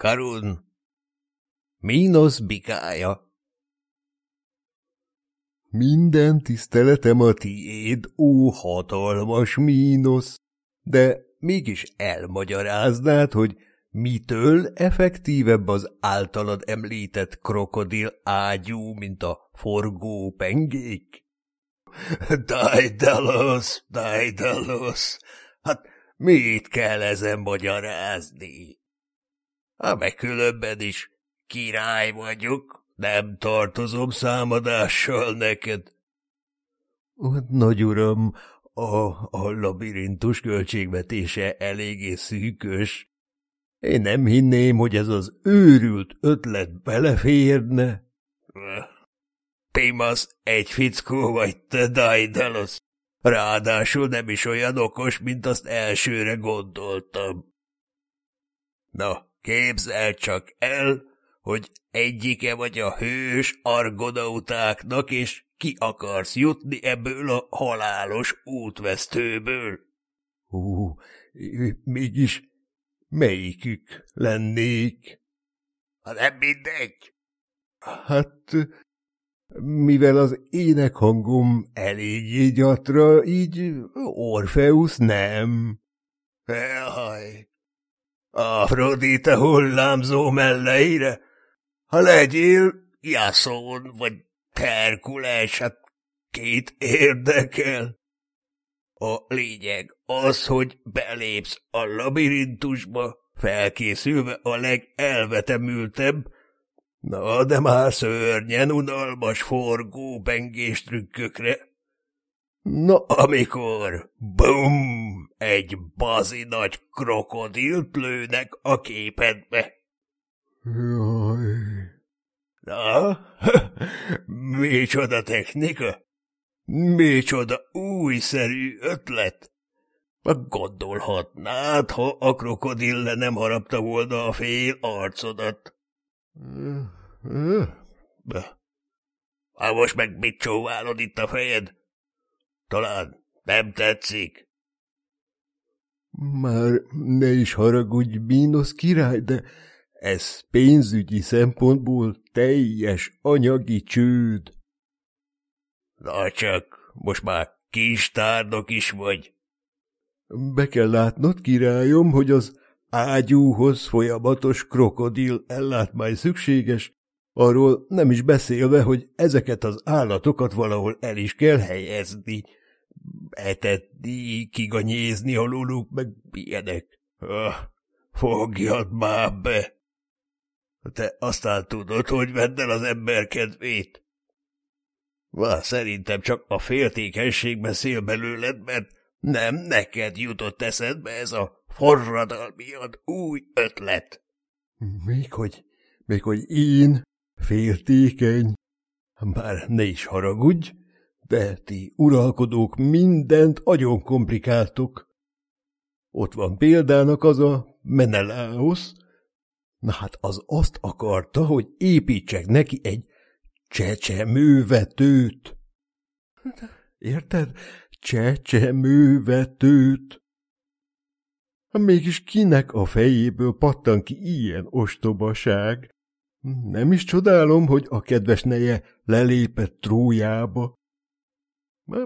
Karun, mínosz bikája. Minden tiszteletem a tiéd, ó hatalmas mínosz, de mégis elmagyaráznád, hogy mitől effektívebb az általad említett krokodil ágyú, mint a forgó pengék? Dajdalos, Dajdalos, hát mit kell ezen magyarázni? Ha meg is király vagyok, nem tartozom számadással neked. Nagy uram, a, a labirintus költségvetése eléggé szűkös. Én nem hinném, hogy ez az őrült ötlet beleférne. Pimasz, egy fickó vagy te, Daidalos. Ráadásul nem is olyan okos, mint azt elsőre gondoltam. Na, képzel csak el, hogy egyike vagy a hős argonautáknak, és ki akarsz jutni ebből a halálos útvesztőből? Hú, mégis melyikük lennék? Ha nem mindegy. Hát, mivel az énekhangom eléggé gyatra, így Orfeusz nem. Elhaj! Afrodite hullámzó melleire, ha legyél Jaszón vagy Herkules, hát két érdekel. A lényeg az, hogy belépsz a labirintusba, felkészülve a legelvetemültebb, na de már szörnyen unalmas forgó bengés trükkökre. Na, amikor bum, egy bazi nagy krokodilt lőnek a képedbe. Jaj. Na, micsoda technika? Micsoda újszerű ötlet? Gondolhatnád, ha a krokodille nem harapta volna a fél arcodat. Hát most meg mit csóválod itt a fejed? Talán nem tetszik? Már ne is haragudj, Mínosz király, de ez pénzügyi szempontból teljes anyagi csőd. Na csak, most már kis tárnok is vagy. Be kell látnod, királyom, hogy az ágyúhoz folyamatos krokodil ellátmány szükséges, arról nem is beszélve, hogy ezeket az állatokat valahol el is kell helyezni, etetni, kiganyézni a luluk, meg ilyenek. Ah, fogjad már be! Te aztán tudod, hogy vedd el az ember kedvét. Vá, szerintem csak a féltékenység beszél belőled, mert nem neked jutott eszedbe ez a forradalmiad új ötlet. Még hogy, még hogy én féltékeny. Bár ne is haragudj, de ti uralkodók mindent agyon komplikáltok. Ott van példának az a Menelaos, Na hát az azt akarta, hogy építsek neki egy csecsemővetőt. Érted? Csecsemővetőt. Mégis kinek a fejéből pattan ki ilyen ostobaság? Nem is csodálom, hogy a kedves neje lelépett trójába.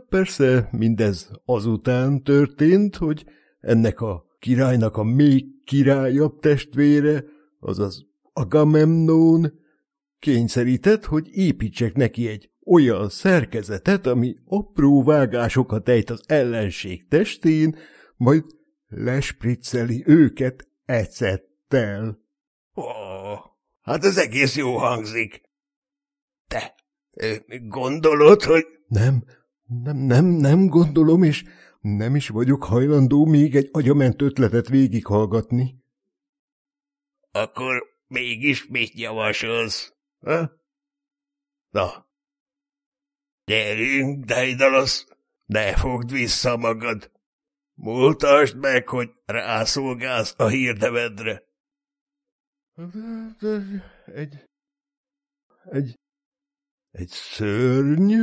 Persze mindez azután történt, hogy ennek a királynak a még királyabb testvére azaz Agamemnon kényszerített, hogy építsek neki egy olyan szerkezetet, ami apró vágásokat ejt az ellenség testén, majd lespricceli őket ecettel. Ó, hát ez egész jó hangzik. Te gondolod, hogy... Nem, nem, nem, nem gondolom, és nem is vagyok hajlandó még egy agyament ötletet végighallgatni. Akkor mégis mit javasolsz? Ha? Na, gyerünk, Daidalasz, ne fogd vissza magad. Múltasd meg, hogy rászolgálsz a hírnevedre. Egy... Egy... Egy szörny?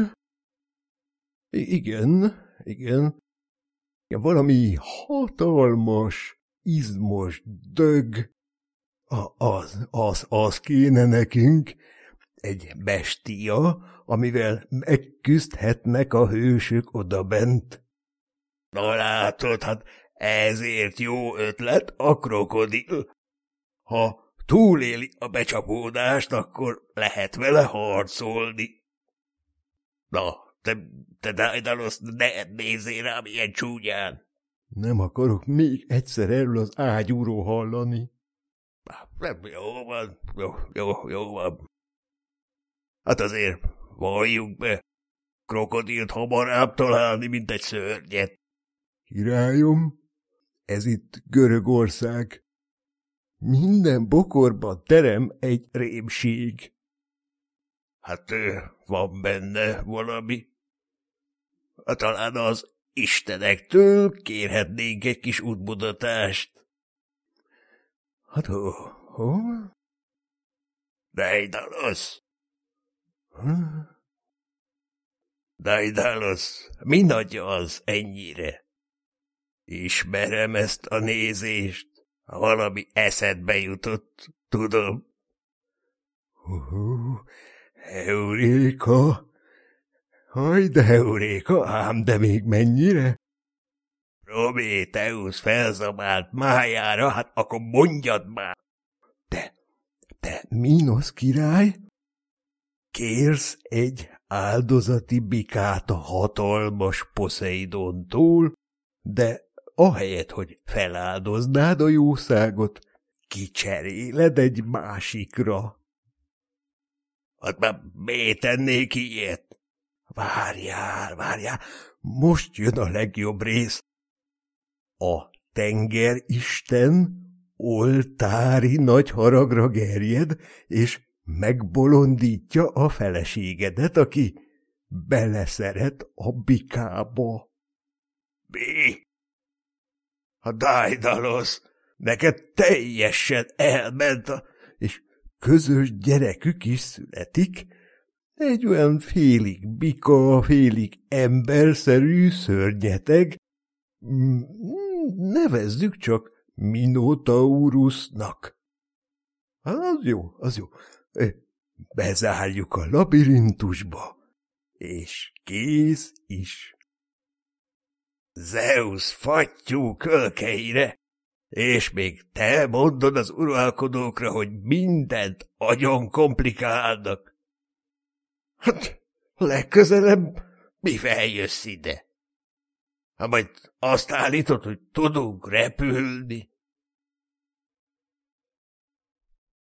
Igen, igen. Valami hatalmas, izmos dög, A, az, az, az kéne nekünk. Egy bestia, amivel megküzdhetnek a hősök odabent. Na látod, hát ezért jó ötlet a krokodil. Ha túléli a becsapódást, akkor lehet vele harcolni. Na, te, te Daedalus, ne nézzél rám ilyen csúnyán. Nem akarok még egyszer erről az ágyúról hallani. Nem, jó van, jó, jó, jó van. Hát azért valljuk be, krokodilt hamarabb találni, mint egy szörnyet. Királyom, ez itt Görögország. Minden bokorban terem egy rémség. Hát van benne valami. Talán az istenektől kérhetnénk egy kis útmutatást. Hát ho, ho? Daidalos! Hm? Daidalos, mi nagy az ennyire? Ismerem ezt a nézést, ha valami eszedbe jutott, tudom. Uh, Euréka! Haj, de Euréka, ám de még mennyire? Prométeusz felzabált májára, hát akkor mondjad már! Te, te Mínosz király? Kérsz egy áldozati bikát a hatalmas Poseidontól, de ahelyett, hogy feláldoznád a jószágot, kicseréled egy másikra. Hát már miért tennék ilyet? Várjál, várjál, most jön a legjobb rész. A tengeristen oltári nagy haragra gerjed, és megbolondítja a feleségedet, aki beleszeret a bikába. Mi? A Daidalos, neked teljesen elment. És közös gyerekük is születik, egy olyan félig bika, félig emberszerű szörnyeteg, nevezzük csak Minotaurusnak. Az jó, az jó. Bezárjuk a labirintusba, és kész is. Zeus fattyú kölkeire, és még te mondod az uralkodókra, hogy mindent agyon komplikálnak. Hát, legközelebb mi feljössz ide? Ha majd azt állítod, hogy tudunk repülni.